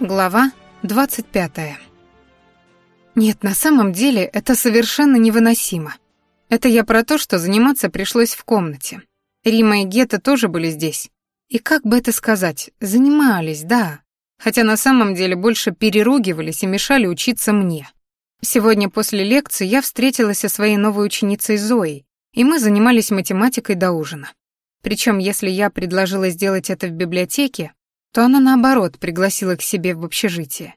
Глава 25. Нет, на самом деле это совершенно невыносимо. Это я про то, что заниматься пришлось в комнате. Рима и Гета тоже были здесь. И как бы это сказать, занимались, да. Хотя на самом деле больше переругивались и мешали учиться мне. Сегодня после лекции я встретилась со своей новой ученицей Зоей, и мы занимались математикой до ужина. Причем, если я предложила сделать это в библиотеке, то то она наоборот пригласила к себе в общежитие.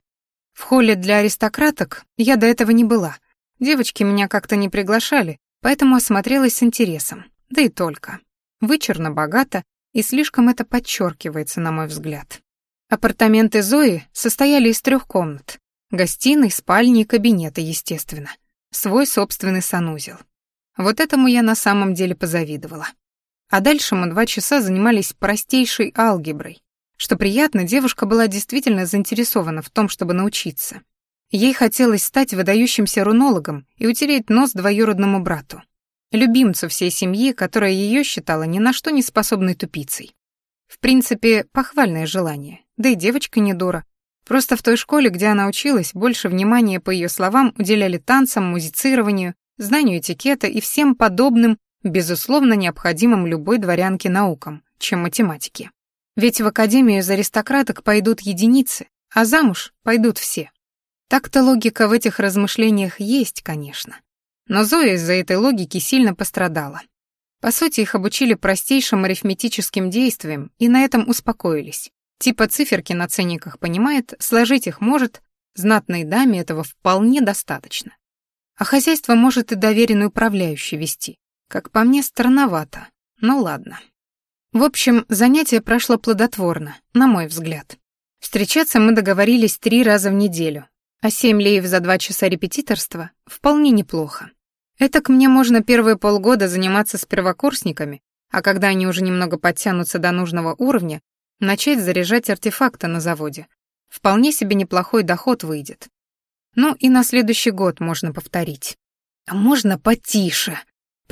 В холле для аристократок я до этого не была. Девочки меня как-то не приглашали, поэтому осмотрелась с интересом. Да и только. Вычурно, богато, и слишком это подчеркивается, на мой взгляд. Апартаменты Зои состояли из трех комнат. Гостиной, спальни и кабинета, естественно. Свой собственный санузел. Вот этому я на самом деле позавидовала. А дальше мы два часа занимались простейшей алгеброй, что приятно, девушка была действительно заинтересована в том, чтобы научиться. Ей хотелось стать выдающимся рунологом и утереть нос двоюродному брату, любимцу всей семьи, которая ее считала ни на что не способной тупицей. В принципе, похвальное желание, да и девочка не дура. Просто в той школе, где она училась, больше внимания, по ее словам, уделяли танцам, музицированию, знанию этикета и всем подобным, безусловно необходимым любой дворянке наукам, чем математике. Ведь в Академию за аристократок пойдут единицы, а замуж пойдут все. Так-то логика в этих размышлениях есть, конечно. Но Зоя из-за этой логики сильно пострадала. По сути, их обучили простейшим арифметическим действиям и на этом успокоились. Типа циферки на ценниках понимает, сложить их может, знатной даме этого вполне достаточно. А хозяйство может и доверенный управляющий вести. Как по мне, странновато, но ладно. В общем, занятие прошло плодотворно, на мой взгляд. Встречаться мы договорились три раза в неделю, а семь леев за два часа репетиторства вполне неплохо. Это к мне можно первые полгода заниматься с первокурсниками, а когда они уже немного подтянутся до нужного уровня, начать заряжать артефакты на заводе. Вполне себе неплохой доход выйдет. Ну и на следующий год можно повторить. А можно потише,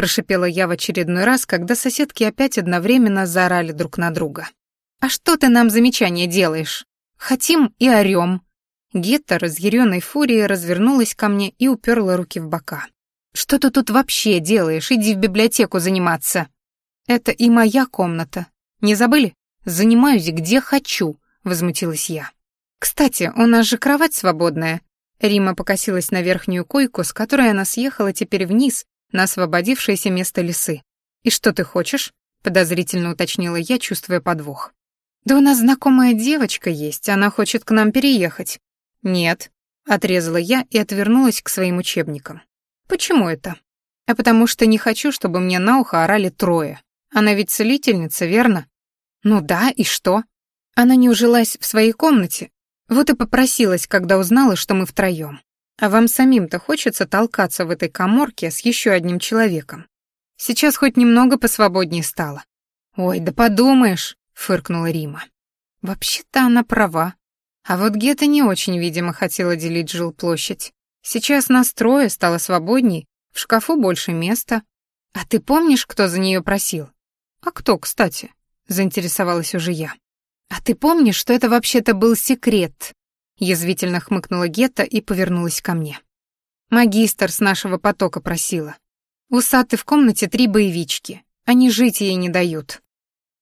Прошипела я в очередной раз, когда соседки опять одновременно заорали друг на друга. «А что ты нам замечание делаешь? Хотим и орём!» Гетта, разъярённой фурией, развернулась ко мне и уперла руки в бока. «Что ты тут вообще делаешь? Иди в библиотеку заниматься!» «Это и моя комната. Не забыли? Занимаюсь где хочу!» — возмутилась я. «Кстати, у нас же кровать свободная!» Рима покосилась на верхнюю койку, с которой она съехала теперь вниз на освободившееся место лисы. «И что ты хочешь?» — подозрительно уточнила я, чувствуя подвох. «Да у нас знакомая девочка есть, она хочет к нам переехать». «Нет», — отрезала я и отвернулась к своим учебникам. «Почему это?» «А потому что не хочу, чтобы мне на ухо орали трое. Она ведь целительница, верно?» «Ну да, и что?» Она не ужилась в своей комнате, вот и попросилась, когда узнала, что мы втроём. А вам самим-то хочется толкаться в этой коморке с еще одним человеком? Сейчас хоть немного посвободнее стало. Ой, да подумаешь, фыркнула Рима. Вообще-то она права. А вот Гета не очень, видимо, хотела делить жилплощадь. Сейчас нас трое, стало свободней, в шкафу больше места. А ты помнишь, кто за нее просил? А кто, кстати? Заинтересовалась уже я. А ты помнишь, что это вообще-то был секрет? Язвительно хмыкнула Гетта и повернулась ко мне. Магистр с нашего потока просила. У Саты в комнате три боевички. Они жить ей не дают.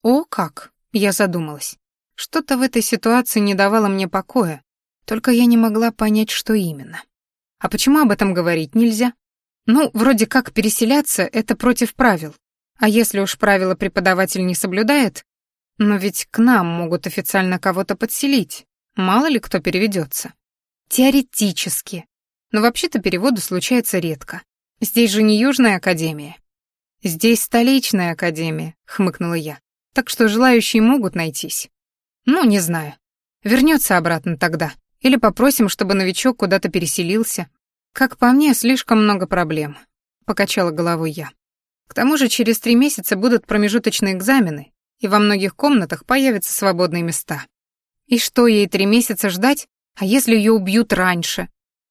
О, как! Я задумалась. Что-то в этой ситуации не давало мне покоя, только я не могла понять, что именно. А почему об этом говорить нельзя? Ну, вроде как переселяться — это против правил. А если уж правила преподаватель не соблюдает, но ведь к Мало ли кто переведется. Теоретически. Но вообще-то переводы случаются редко. Здесь же не Южная Академия. Здесь столичная Академия, хмыкнула я. Так что желающие могут найтись. Ну, не знаю. Вернется обратно тогда. Или попросим, чтобы новичок куда-то переселился. Как по мне, слишком много проблем. Покачала головой я. К тому же через три месяца будут промежуточные экзамены, и во многих комнатах появятся свободные места. И что ей три месяца ждать? А если ее убьют раньше?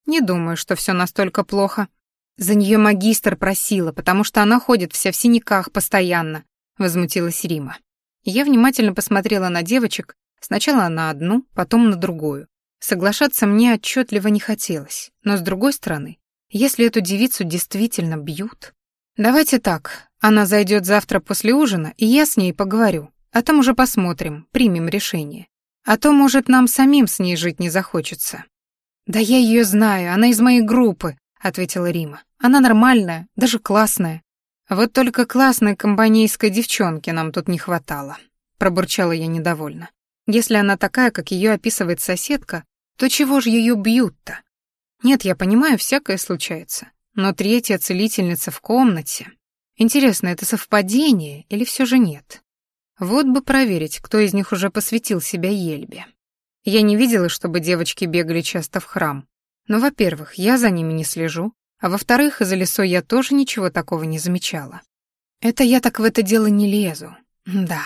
Не думаю, что все настолько плохо. За нее магистр просила, потому что она ходит вся в синяках постоянно, возмутилась Рима. Я внимательно посмотрела на девочек, сначала на одну, потом на другую. Соглашаться мне отчетливо не хотелось, но с другой стороны, если эту девицу действительно бьют... Давайте так, она зайдет завтра после ужина, и я с ней поговорю, а там уже посмотрим, примем решение. А то, может, нам самим с ней жить не захочется. Да я ее знаю, она из моей группы, ответила Рима. Она нормальная, даже классная. Вот только классной компанейской девчонки нам тут не хватало, пробурчала я недовольно. Если она такая, как ее описывает соседка, то чего же ее бьют-то? Нет, я понимаю, всякое случается. Но третья целительница в комнате. Интересно, это совпадение или все же нет? Вот бы проверить, кто из них уже посвятил себя Ельбе. Я не видела, чтобы девочки бегали часто в храм. Но, во-первых, я за ними не слежу, а во-вторых, за лесой я тоже ничего такого не замечала. Это я так в это дело не лезу. Да.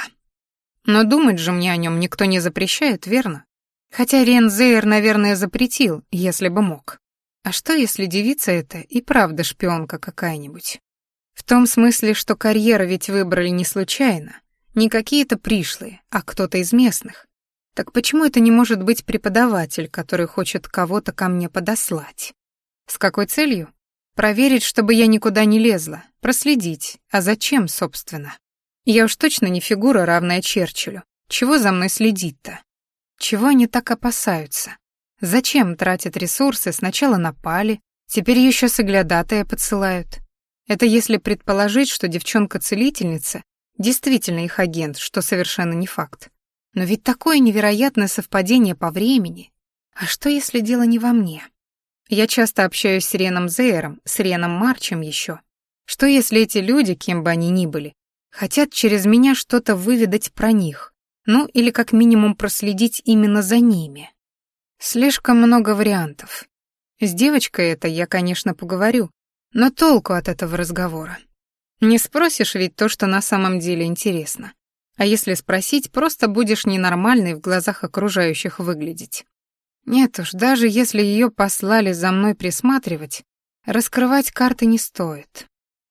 Но думать же мне о нем никто не запрещает, верно? Хотя Рензейр, наверное, запретил, если бы мог. А что, если девица эта и правда шпионка какая-нибудь? В том смысле, что карьеру ведь выбрали не случайно, не какие-то пришлые, а кто-то из местных. Так почему это не может быть преподаватель, который хочет кого-то ко мне подослать? С какой целью? Проверить, чтобы я никуда не лезла, проследить. А зачем, собственно? Я уж точно не фигура, равная Черчиллю. Чего за мной следить-то? Чего они так опасаются? Зачем тратят ресурсы? Сначала напали, теперь еще соглядатая подсылают. Это если предположить, что девчонка-целительница действительно их агент, что совершенно не факт. Но ведь такое невероятное совпадение по времени. А что, если дело не во мне? Я часто общаюсь с Реном Зейером, с Реном Марчем еще. Что, если эти люди, кем бы они ни были, хотят через меня что-то выведать про них? Ну, или как минимум проследить именно за ними? Слишком много вариантов. С девочкой это я, конечно, поговорю, но толку от этого разговора. Не спросишь ведь то, что на самом деле интересно. А если спросить, просто будешь ненормальной в глазах окружающих выглядеть. Нет уж, даже если ее послали за мной присматривать, раскрывать карты не стоит.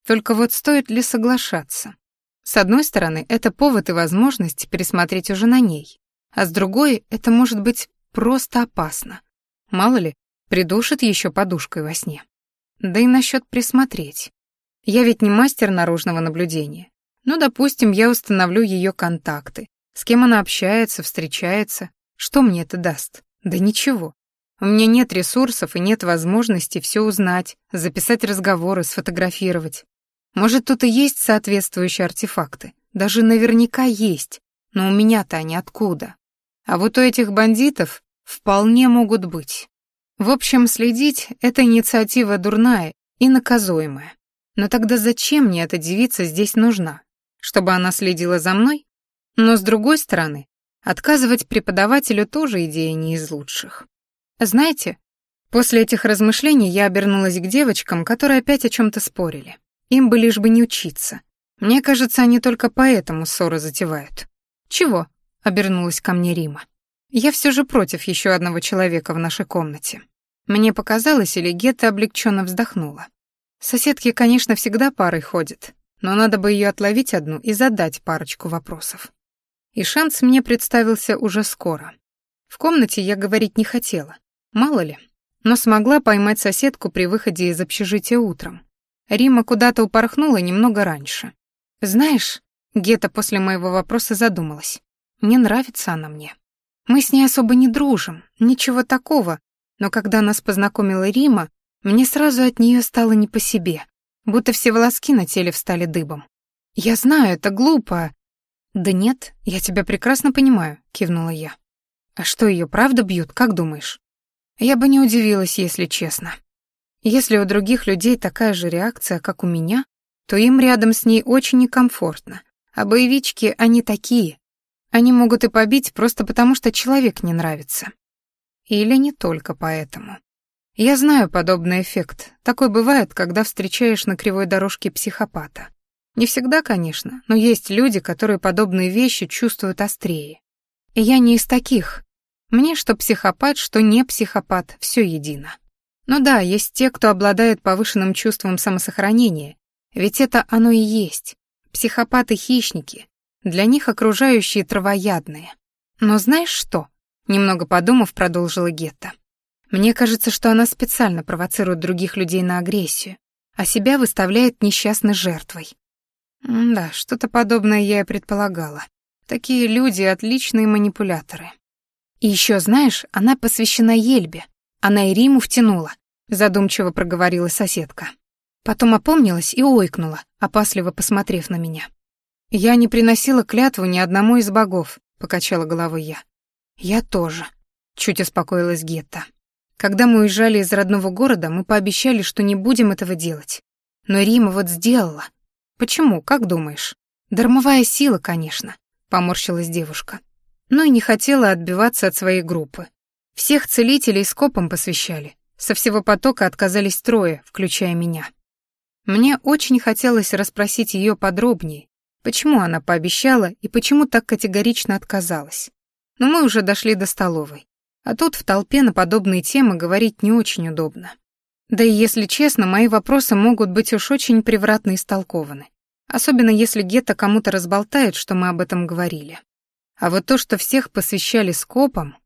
Только вот стоит ли соглашаться? С одной стороны, это повод и возможность пересмотреть уже на ней, а с другой, это может быть просто опасно. Мало ли, придушит еще подушкой во сне. Да и насчет присмотреть. Я ведь не мастер наружного наблюдения. Ну, допустим, я установлю ее контакты. С кем она общается, встречается. Что мне это даст? Да ничего. У меня нет ресурсов и нет возможности все узнать, записать разговоры, сфотографировать. Может, тут и есть соответствующие артефакты. Даже наверняка есть. Но у меня-то они откуда? А вот у этих бандитов вполне могут быть. В общем, следить — это инициатива дурная и наказуемая. Но тогда зачем мне эта девица здесь нужна? Чтобы она следила за мной? Но, с другой стороны, отказывать преподавателю тоже идея не из лучших. Знаете, после этих размышлений я обернулась к девочкам, которые опять о чем-то спорили. Им бы лишь бы не учиться. Мне кажется, они только поэтому ссоры затевают. «Чего?» — обернулась ко мне Рима. «Я все же против еще одного человека в нашей комнате». Мне показалось, или Гетта облегченно вздохнула. Соседки, конечно, всегда парой ходят, но надо бы ее отловить одну и задать парочку вопросов. И шанс мне представился уже скоро. В комнате я говорить не хотела, мало ли, но смогла поймать соседку при выходе из общежития утром. Рима куда-то упорхнула немного раньше. «Знаешь...» — Гета после моего вопроса задумалась. «Не нравится она мне. Мы с ней особо не дружим, ничего такого, но когда нас познакомила Рима, мне сразу от нее стало не по себе, будто все волоски на теле встали дыбом. «Я знаю, это глупо». «Да нет, я тебя прекрасно понимаю», — кивнула я. «А что, ее правда бьют, как думаешь?» Я бы не удивилась, если честно. Если у других людей такая же реакция, как у меня, то им рядом с ней очень некомфортно. А боевички, они такие. Они могут и побить просто потому, что человек не нравится. Или не только поэтому. Я знаю подобный эффект. Такой бывает, когда встречаешь на кривой дорожке психопата. Не всегда, конечно, но есть люди, которые подобные вещи чувствуют острее. И я не из таких. Мне что психопат, что не психопат, все едино. Ну да, есть те, кто обладает повышенным чувством самосохранения, ведь это оно и есть. Психопаты-хищники, для них окружающие травоядные. Но знаешь что? Немного подумав, продолжила Гетта. Мне кажется, что она специально провоцирует других людей на агрессию, а себя выставляет несчастной жертвой. М да, что-то подобное я и предполагала. Такие люди — отличные манипуляторы. И еще, знаешь, она посвящена Ельбе. Она и Риму втянула, — задумчиво проговорила соседка. Потом опомнилась и ойкнула, опасливо посмотрев на меня. «Я не приносила клятву ни одному из богов», — покачала головой я. «Я тоже», — чуть успокоилась Гетта. Когда мы уезжали из родного города, мы пообещали, что не будем этого делать. Но Рима вот сделала. Почему, как думаешь? Дармовая сила, конечно, поморщилась девушка. Но и не хотела отбиваться от своей группы. Всех целителей скопом посвящали. Со всего потока отказались трое, включая меня. Мне очень хотелось расспросить ее подробнее, почему она пообещала и почему так категорично отказалась. Но мы уже дошли до столовой. А тут в толпе на подобные темы говорить не очень удобно. Да и если честно, мои вопросы могут быть уж очень превратно истолкованы. Особенно если Гетта кому-то разболтает, что мы об этом говорили. А вот то, что всех посвящали скопам,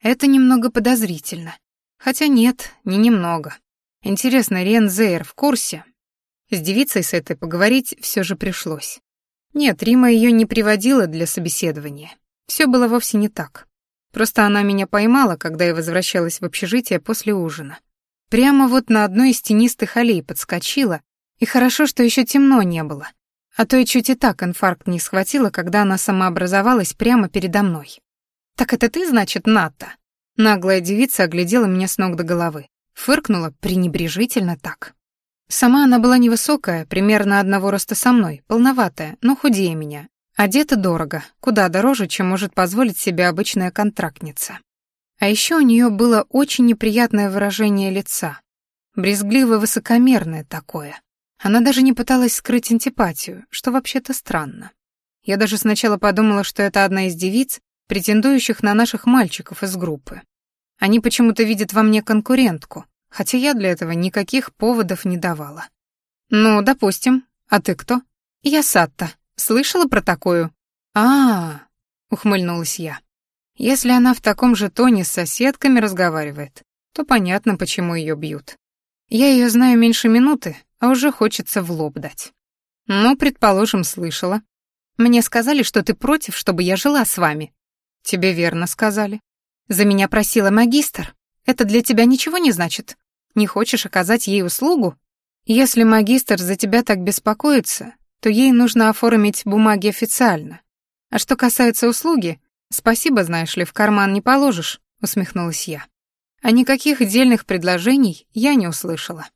это немного подозрительно. Хотя нет, не немного. Интересно, Рен Зейр в курсе? С девицей с этой поговорить все же пришлось. Нет, Рима ее не приводила для собеседования. Все было вовсе не так. Просто она меня поймала, когда я возвращалась в общежитие после ужина. Прямо вот на одной из тенистых аллей подскочила, и хорошо, что еще темно не было. А то и чуть и так инфаркт не схватила, когда она самообразовалась прямо передо мной. «Так это ты, значит, Ната?» Наглая девица оглядела меня с ног до головы. Фыркнула пренебрежительно так. Сама она была невысокая, примерно одного роста со мной, полноватая, но худее меня, Одета дорого, куда дороже, чем может позволить себе обычная контрактница. А еще у нее было очень неприятное выражение лица. Брезгливо-высокомерное такое. Она даже не пыталась скрыть антипатию, что вообще-то странно. Я даже сначала подумала, что это одна из девиц, претендующих на наших мальчиков из группы. Они почему-то видят во мне конкурентку, хотя я для этого никаких поводов не давала. «Ну, допустим. А ты кто?» Слышала про такую? А, -а, -а ухмыльнулась я. Если она в таком же тоне с соседками разговаривает, то понятно, почему ее бьют. Я ее знаю меньше минуты, а уже хочется в лоб дать. Ну, предположим, слышала. Мне сказали, что ты против, чтобы я жила с вами. Тебе верно сказали. За меня просила магистр. Это для тебя ничего не значит. Не хочешь оказать ей услугу? Если магистр за тебя так беспокоится, то ей нужно оформить бумаги официально. А что касается услуги, спасибо, знаешь ли, в карман не положишь, усмехнулась я. А никаких дельных предложений я не услышала.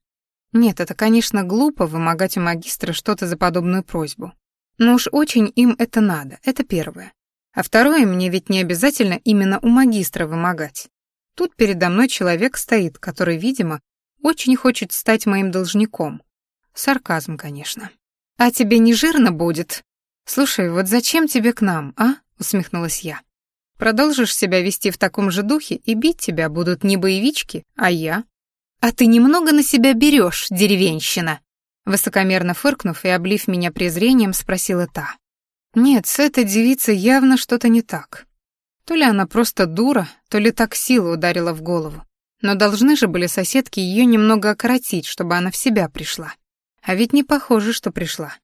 Нет, это, конечно, глупо вымогать у магистра что-то за подобную просьбу. Но уж очень им это надо, это первое. А второе, мне ведь не обязательно именно у магистра вымогать. Тут передо мной человек стоит, который, видимо, очень хочет стать моим должником. Сарказм, конечно. «А тебе не жирно будет?» «Слушай, вот зачем тебе к нам, а?» — усмехнулась я. «Продолжишь себя вести в таком же духе, и бить тебя будут не боевички, а я». «А ты немного на себя берешь, деревенщина!» Высокомерно фыркнув и облив меня презрением, спросила та. «Нет, с этой девицей явно что-то не так. То ли она просто дура, то ли так сила ударила в голову. Но должны же были соседки ее немного окоротить, чтобы она в себя пришла. А ведь не похоже, что пришла.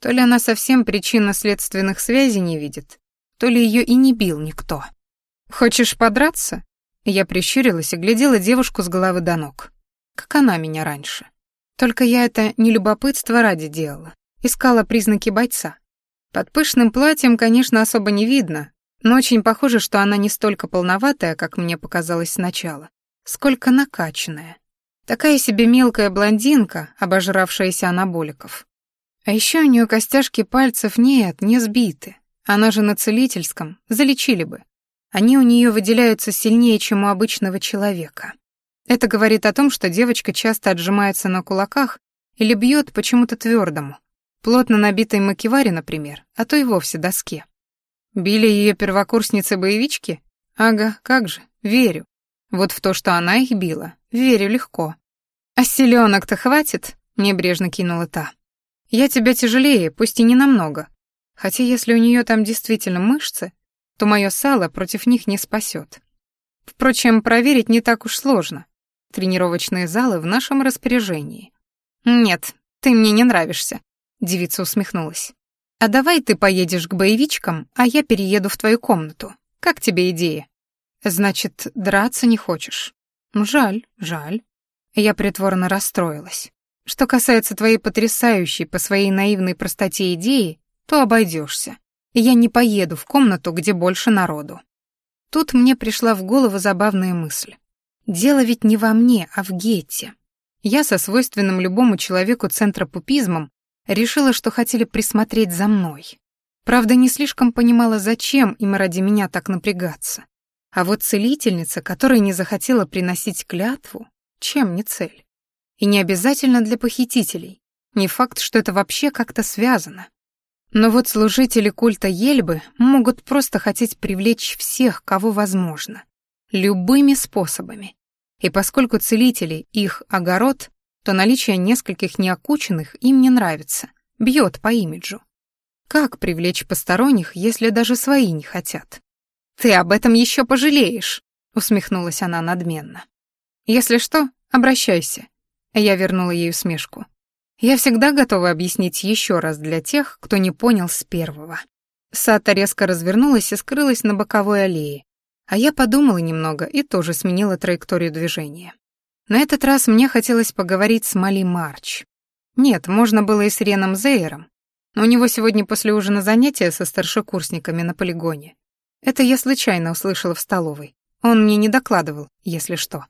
То ли она совсем причинно-следственных связей не видит, то ли ее и не бил никто. «Хочешь подраться?» Я прищурилась и глядела девушку с головы до ног. Как она меня раньше. Только я это не любопытство ради делала. Искала признаки бойца. Под пышным платьем, конечно, особо не видно, но очень Такая себе мелкая блондинка, обожравшаяся анаболиков. А еще у нее костяшки пальцев нет, не сбиты. Она же на целительском, залечили бы. Они у нее выделяются сильнее, чем у обычного человека. Это говорит о том, что девочка часто отжимается на кулаках или бьет почему-то твердому, плотно набитой макеваре, например, а то и вовсе доске. Били ее первокурсницы-боевички? Ага, как же, верю. Вот в то, что она их била, верю легко. «Оселенок «А то хватит?» — небрежно кинула та. «Я тебя тяжелее, пусть и не намного. Хотя если у нее там действительно мышцы, то мое сало против них не спасет. Впрочем, проверить не так уж сложно. Тренировочные залы в нашем распоряжении». «Нет, ты мне не нравишься», — девица усмехнулась. «А давай ты поедешь к боевичкам, а я перееду в твою комнату. Как тебе идея?» «Значит, драться не хочешь?» «Жаль, жаль. Я притворно расстроилась. Что касается твоей потрясающей по своей наивной простоте идеи, то обойдешься. Я не поеду в комнату, где больше народу. Тут мне пришла в голову забавная мысль. Дело ведь не во мне, а в Гете. Я со свойственным любому человеку центропупизмом решила, что хотели присмотреть за мной. Правда, не слишком понимала, зачем им ради меня так напрягаться. А вот целительница, которая не захотела приносить клятву, чем не цель? И не обязательно для похитителей. Не факт, что это вообще как-то связано. Но вот служители культа Ельбы могут просто хотеть привлечь всех, кого возможно. Любыми способами. И поскольку целители — их огород, то наличие нескольких неокученных им не нравится, бьет по имиджу. Как привлечь посторонних, если даже свои не хотят? «Ты об этом еще пожалеешь», — усмехнулась она надменно. Если что, обращайся. Я вернула ей усмешку. Я всегда готова объяснить еще раз для тех, кто не понял с первого. Сата резко развернулась и скрылась на боковой аллее. А я подумала немного и тоже сменила траекторию движения. На этот раз мне хотелось поговорить с Мали Марч. Нет, можно было и с Реном Зейером, но у него сегодня после ужина занятия со старшекурсниками на полигоне. Это я случайно услышала в столовой. Он мне не докладывал, если что.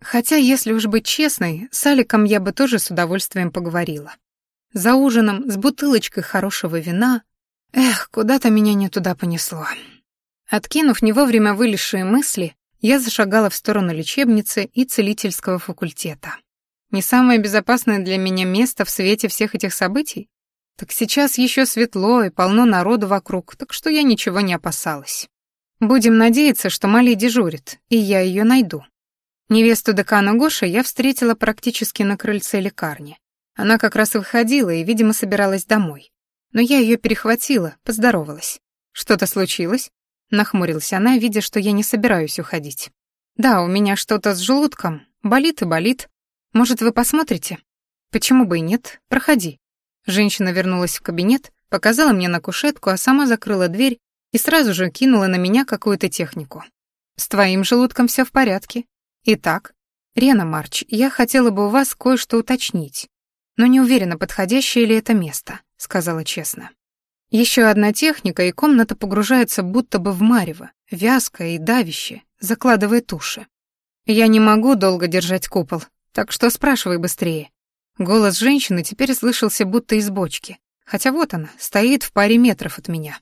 Хотя, если уж быть честной, с Аликом я бы тоже с удовольствием поговорила. За ужином, с бутылочкой хорошего вина. Эх, куда-то меня не туда понесло. Откинув не вовремя вылезшие мысли, я зашагала в сторону лечебницы и целительского факультета. Не самое безопасное для меня место в свете всех этих событий? Так сейчас еще светло и полно народу вокруг, так что я ничего не опасалась. Будем надеяться, что Мали дежурит, и я ее найду. Невесту декана Гоша я встретила практически на крыльце лекарни. Она как раз выходила и, видимо, собиралась домой. Но я ее перехватила, поздоровалась. «Что-то случилось?» — нахмурилась она, видя, что я не собираюсь уходить. «Да, у меня что-то с желудком. Болит и болит. Может, вы посмотрите?» «Почему бы и нет? Проходи». Женщина вернулась в кабинет, показала мне на кушетку, а сама закрыла дверь и сразу же кинула на меня какую-то технику. «С твоим желудком все в порядке. Итак, Рена Марч, я хотела бы у вас кое-что уточнить, но не уверена, подходящее ли это место, сказала честно. Еще одна техника, и комната погружается будто бы в марево, вязкое и давящее, закладывает уши. Я не могу долго держать купол, так что спрашивай быстрее. Голос женщины теперь слышался будто из бочки, хотя вот она, стоит в паре метров от меня.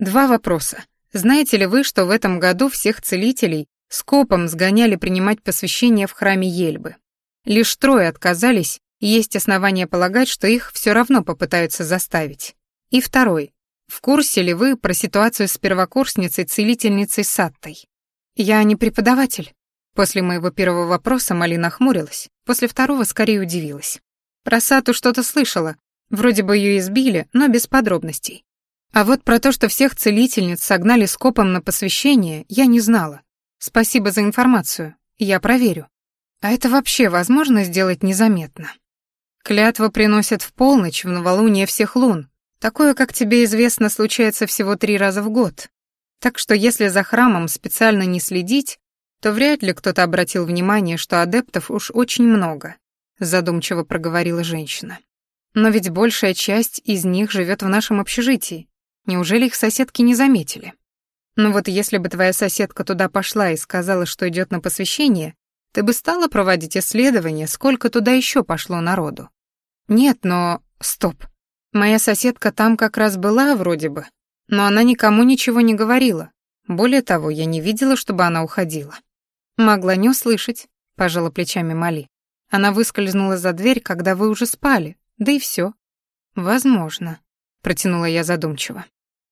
Два вопроса. Знаете ли вы, что в этом году всех целителей Скопом сгоняли принимать посвящение в храме Ельбы. Лишь трое отказались, и есть основания полагать, что их все равно попытаются заставить. И второй. В курсе ли вы про ситуацию с первокурсницей-целительницей Саттой? Я не преподаватель. После моего первого вопроса Малина хмурилась, после второго скорее удивилась. Про Сату что-то слышала, вроде бы ее избили, но без подробностей. А вот про то, что всех целительниц согнали скопом на посвящение, я не знала. Спасибо за информацию. Я проверю. А это вообще возможно сделать незаметно? Клятва приносят в полночь в новолуние всех лун. Такое, как тебе известно, случается всего три раза в год. Так что если за храмом специально не следить, то вряд ли кто-то обратил внимание, что адептов уж очень много, задумчиво проговорила женщина. Но ведь большая часть из них живет в нашем общежитии. Неужели их соседки не заметили? Вот если бы твоя соседка туда пошла и сказала, что идет на посвящение, ты бы стала проводить исследование, сколько туда еще пошло народу? Нет, но... Стоп. Моя соседка там как раз была вроде бы, но она никому ничего не говорила. Более того, я не видела, чтобы она уходила. Могла не услышать, пожала плечами Мали. Она выскользнула за дверь, когда вы уже спали, да и все. Возможно, протянула я задумчиво.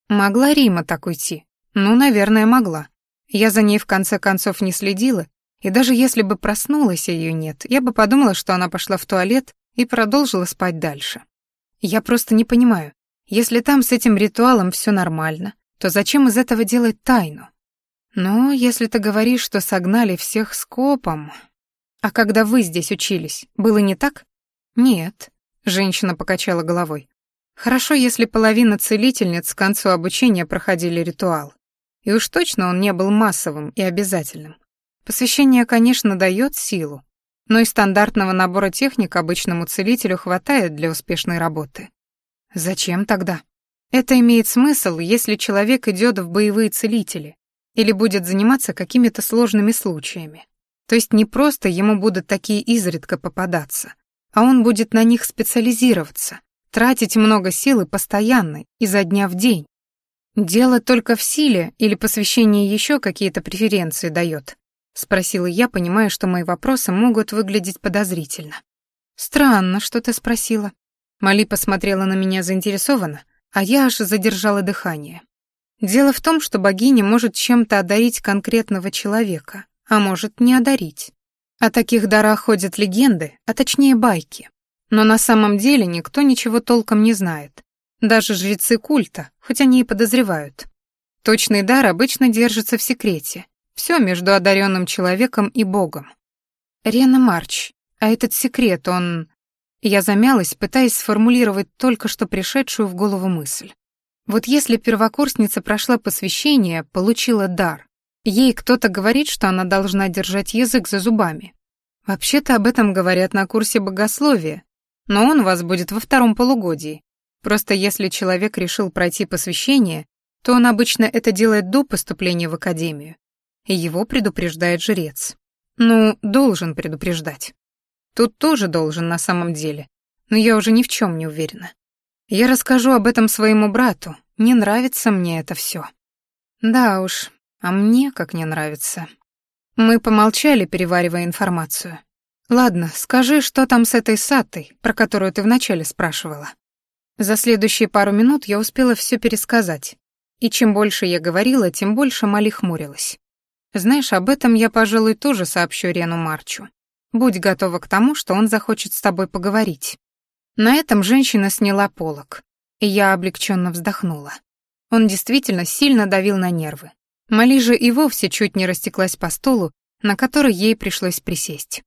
Могла Рима так уйти, Ну, наверное, могла. Я за ней в конце концов не следила, и даже если бы проснулась, а ее нет, я бы подумала, что она пошла в туалет и продолжила спать дальше. Я просто не понимаю, если там с этим ритуалом все нормально, то зачем из этого делать тайну? Но если ты говоришь, что согнали всех скопом... А когда вы здесь учились, было не так? Нет, женщина покачала головой. Хорошо, если половина целительниц к концу обучения проходили ритуал. И уж точно он не был массовым и обязательным. Посвящение, конечно, дает силу, но и стандартного набора техник обычному целителю хватает для успешной работы. Зачем тогда? Это имеет смысл, если человек идет в боевые целители или будет заниматься какими-то сложными случаями. То есть не просто ему будут такие изредка попадаться, а он будет на них специализироваться, тратить много сил и постоянно, изо дня в день, «Дело только в силе или посвящение еще какие-то преференции дает?» — спросила я, понимая, что мои вопросы могут выглядеть подозрительно. «Странно, что ты спросила». Мали посмотрела на меня заинтересованно, а я аж задержала дыхание. «Дело в том, что богиня может чем-то одарить конкретного человека, а может не одарить. О таких дарах ходят легенды, а точнее байки. Но на самом деле никто ничего толком не знает. Даже жрецы культа, хоть они и подозревают. Точный дар обычно держится в секрете. Все между одаренным человеком и Богом. Рена Марч, а этот секрет, он... Я замялась, пытаясь сформулировать только что пришедшую в голову мысль. Вот если первокурсница прошла посвящение, получила дар, Ей кто-то говорит, что она должна держать язык за зубами. Вообще-то об этом говорят на курсе богословия, но он у вас будет во втором полугодии. Просто если человек решил пройти посвящение, то он обычно это делает до поступления в академию. И его предупреждает жрец. Ну, должен предупреждать. Тут тоже должен на самом деле, но я уже ни в чем не уверена. Я расскажу об этом своему брату, не нравится мне это все. Да уж, а мне как не нравится. Мы помолчали, переваривая информацию. Ладно, скажи, что там с этой Сатой, про которую ты вначале спрашивала. За следующие пару минут я успела все пересказать. И чем больше я говорила, тем больше Мали хмурилась. Знаешь, об этом я, пожалуй, тоже сообщу Рену Марчу. Будь готова к тому, что он захочет с тобой поговорить. На этом женщина сняла полок, и я облегченно вздохнула. Он действительно сильно давил на нервы. Мали же и вовсе чуть не растеклась по столу, на который ей пришлось присесть.